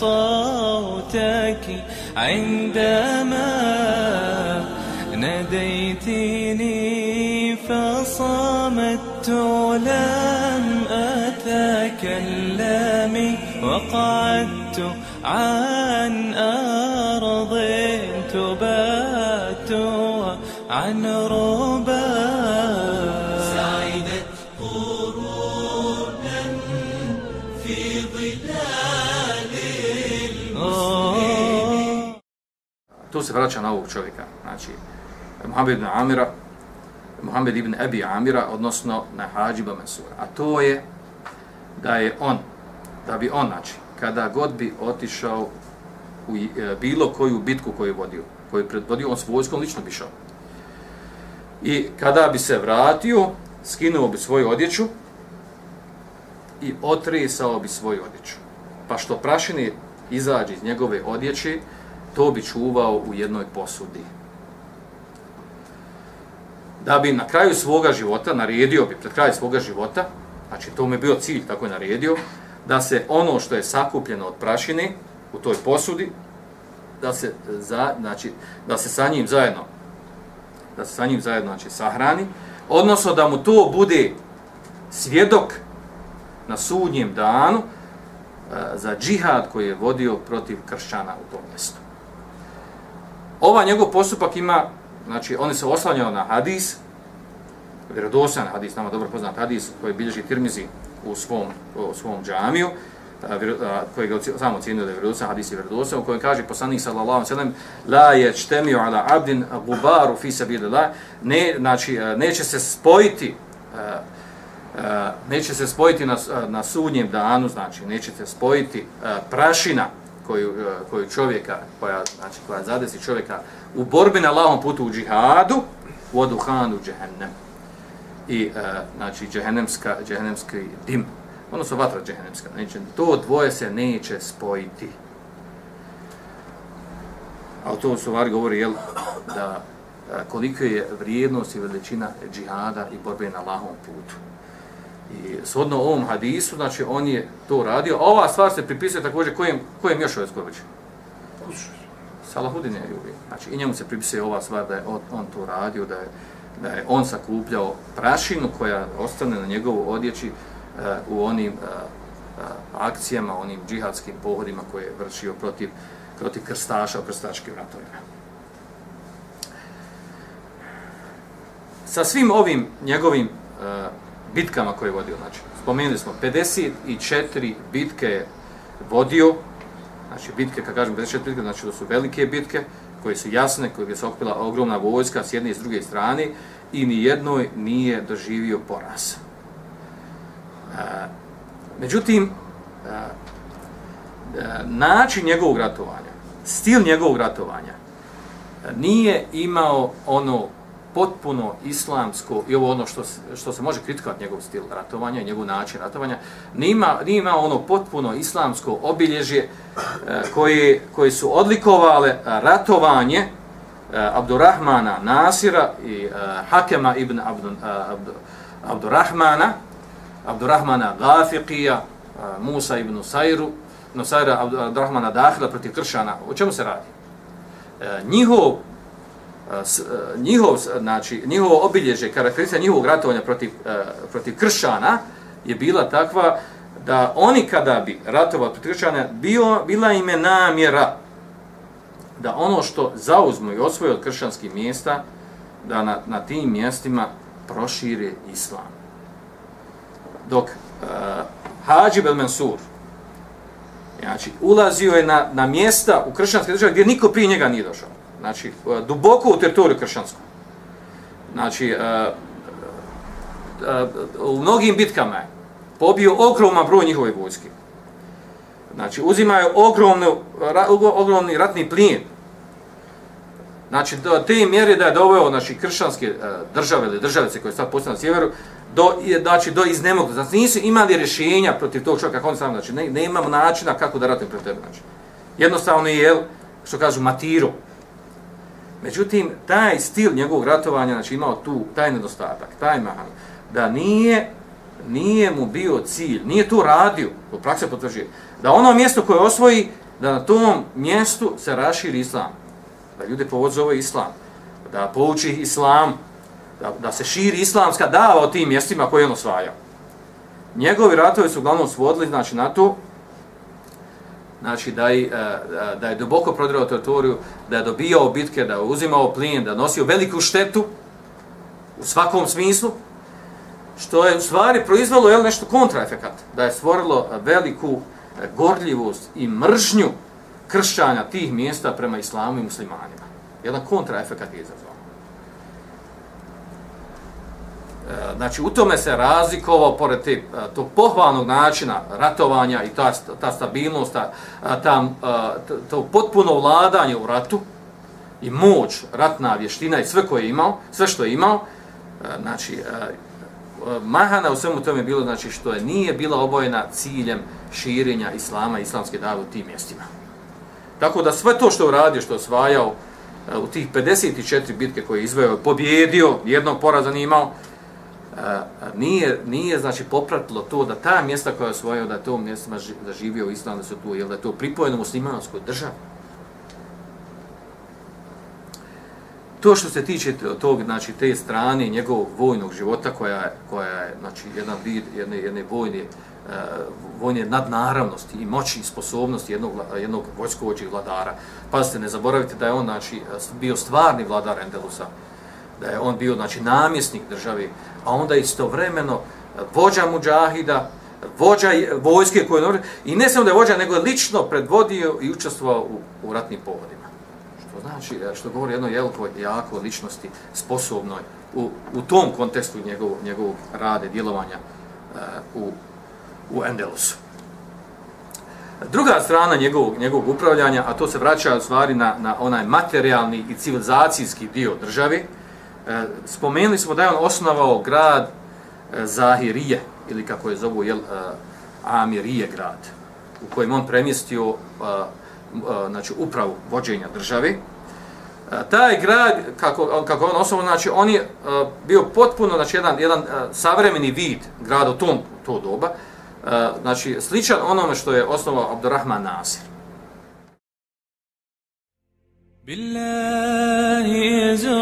صوتك عندما ناديتني فصمت لم أتكلم وقعدت عن أرض تبات عن ربا To se vraća na ovog čovjeka, znači Muhammed ibn Amira, Muhammed ibn Abi Amira, odnosno na Hadžiba Mansura. A to je da je on, da bi on, znači, kada god bi otišao u e, bilo koju bitku koju je vodio, koju je predvodio, on s vojskom lično bi šao. I kada bi se vratio, skinuo bi svoju odjeću i otresao bi svoju odjeću. Pa što prašini izađe iz njegove odjeće, to bi čuvao u jednoj posudi. Da bi na kraju svoga života, naredio bi pred kraju svoga života, znači to mu je bio cilj, tako je naredio, da se ono što je sakupljeno od prašine u toj posudi, da se, za, znači, da se sa njim zajedno da se sa njim zajedno znači, sahrani, odnosno da mu to bude svjedok na sudnjem danu eh, za džihad koji je vodio protiv kršćana u tom mjestu. Ova njegov postupak ima, znači, oni se oslanjao na hadis, vjerodosan hadis, nama dobro poznat hadis, koji bilježi Tirmizi u svom, u svom džamiju, koji ga samo cijenio da je vjerodosan, hadis je vjerodosan, u kojem kaže poslanik sallallahu sallam, la je čtemio ala abdin gubaru fi sabilillah, ne, znači, e, neće se spojiti, e, e, neće se spojiti na, na sudnjem danu, znači, neće se spojiti prašina koju, e, koju čovjeka, koja, znači, koja zadesi čovjeka u borbi na lavom putu u džihadu, u oduhanu džehennem. I, e, znači, džehennemska, džehennemski dim, odnosno vatra džehennemska, neće, to dvoje se neće spojiti. A to su var govori, jel, da e, koliko je vrijednost i veličina džihada i borbe na lahom putu. I shodno ovom hadisu, znači on je to radio. A ova stvar se pripisuje također kojem, kojem još ovaj sković? Salahudin je ljubi. Znači i njemu se pripisuje ova stvar da je on, on to radio, da je, da je on sakupljao prašinu koja ostane na njegovu odjeći uh, u onim uh, akcijama, onim džihadskim pohodima koje je vršio protiv, protiv krstaša u krstačkim ratovima. Sa svim ovim njegovim uh, bitkama koje je vodio, znači, spomenuli smo 54 bitke je vodio, znači bitke, kad kažem 54 bitke, znači to su velike bitke, koje su jasne, koje se okupila ogromna vojska s jedne i s druge strane i ni jednoj nije doživio poraz. E, međutim, e, e način njegovog ratovanja, stil njegovog ratovanja, e, nije imao ono potpuno islamsko, i ovo ono što, što se može kritikovati njegov stil ratovanja i njegov način ratovanja, nima, nima ono potpuno islamsko obilježje e, koje, koje su odlikovale ratovanje e, Abdurrahmana Nasira i e, Hakema ibn Abdu, e, Abdu, Abdurrahmana, Abdurrahmana Gafiqija, e, Musa ibn Sajru, Nusajra Abdurrahmana Dahila protiv Kršana. O čemu se radi? E, njihov E, njihov, znači, njihovo obilježje, karakteristika njihovog ratovanja protiv, e, protiv kršana je bila takva da oni kada bi ratovali protiv kršana, bio, bila im je namjera da ono što zauzmu i osvoje od kršanskih mjesta, da na, na tim mjestima prošire islam. Dok e, uh, Hađib el Mansur, znači, ulazio je na, na mjesta u kršanske države gdje niko prije njega nije došao znači eh, duboko u teritoriju kršćansku. Znači, eh, eh, u mnogim bitkama je pobio ogroman broj njihove vojske. Znači, uzimaju ogromnu, ogromni ratni plijen. Znači, do te mjere da je doveo znači, kršćanske države ili državice koje sad postane na sjeveru, do, znači, do iznemog. Znači, nisu imali rješenja protiv tog čovjeka, kako on sam, znači, ne, ne imamo načina kako da ratujem protiv tebe. Znači. Jednostavno je, što kažu, matiro. Međutim, taj stil njegovog ratovanja, znači, imao tu taj nedostatak, taj mahan, da nije, nije mu bio cilj, nije to radio, u praksi potvrđuje, da ono mjesto koje osvoji, da na tom mjestu se raširi islam, da ljude povod zove islam, da pouči islam, da, da se širi islamska dava o tim mjestima koje on osvaja. Njegovi ratovi su uglavnom svodili znači, na to znači, da, je, e, e, da je duboko prodirao teritoriju, da je dobijao bitke, da je uzimao plin, da je nosio veliku štetu u svakom smislu, što je u stvari proizvalo je nešto kontraefekat, da je stvorilo veliku e, gorljivost i mržnju kršćanja tih mjesta prema islamu i muslimanima. Jedan kontraefekat je izazvao. E, E, znači, u tome se razlikovao, pored te, e, tog pohvalnog načina ratovanja i ta, ta stabilnost, ta, e, ta, to potpuno vladanje u ratu i moć, ratna vještina i sve koje je imao, sve što je imao, znači, mahana u svemu tome je bilo znači što je nije bila obojena ciljem širenja islama i islamske dave u tim mjestima. Tako da sve to što je uradio, što je osvajao u tih 54 bitke koje je izveo, pobjedio, jednog poraza nije imao, nije, nije znači popratilo to da ta mjesta koja je osvojio, da je to mjestima zaživio islam, da su tu, jel da je to pripojeno muslimanskoj državi. To što se tiče tog, znači, te strane njegovog vojnog života, koja je, koja je znači, jedan vid jedne, jedne vojne, uh, vojne nadnaravnosti i moći i sposobnosti jednog, jednog vojskovođih vladara. Pazite, ne zaboravite da je on znači, bio stvarni vladar Endelusa, da je on bio znači, namjesnik države, a onda istovremeno vođa muđahida, vođa vojske koje i ne samo da je vođa, nego je lično predvodio i učestvovao u, u ratnim povodima Što znači, e, što govori jedno jelko jako ličnosti, sposobnoj u, u tom kontekstu njegovog, njegovog rade, djelovanja uh, u, u Endelusu. Druga strana njegovog, njegovog upravljanja, a to se vraća u stvari na, na onaj materijalni i civilizacijski dio države, uh, E, spomenuli smo da je on osnovao grad e, Zahirije, ili kako je zovu, jel, e, Amirije grad, u kojem on premjestio znači upravu vođenja države. Taj grad, kako, kako on osnovao, znači on je bio potpuno znači, jedan, jedan savremeni vid grada u tom to doba, znači sličan onome što je osnovao Abdurrahman Nasir. Billahi يزور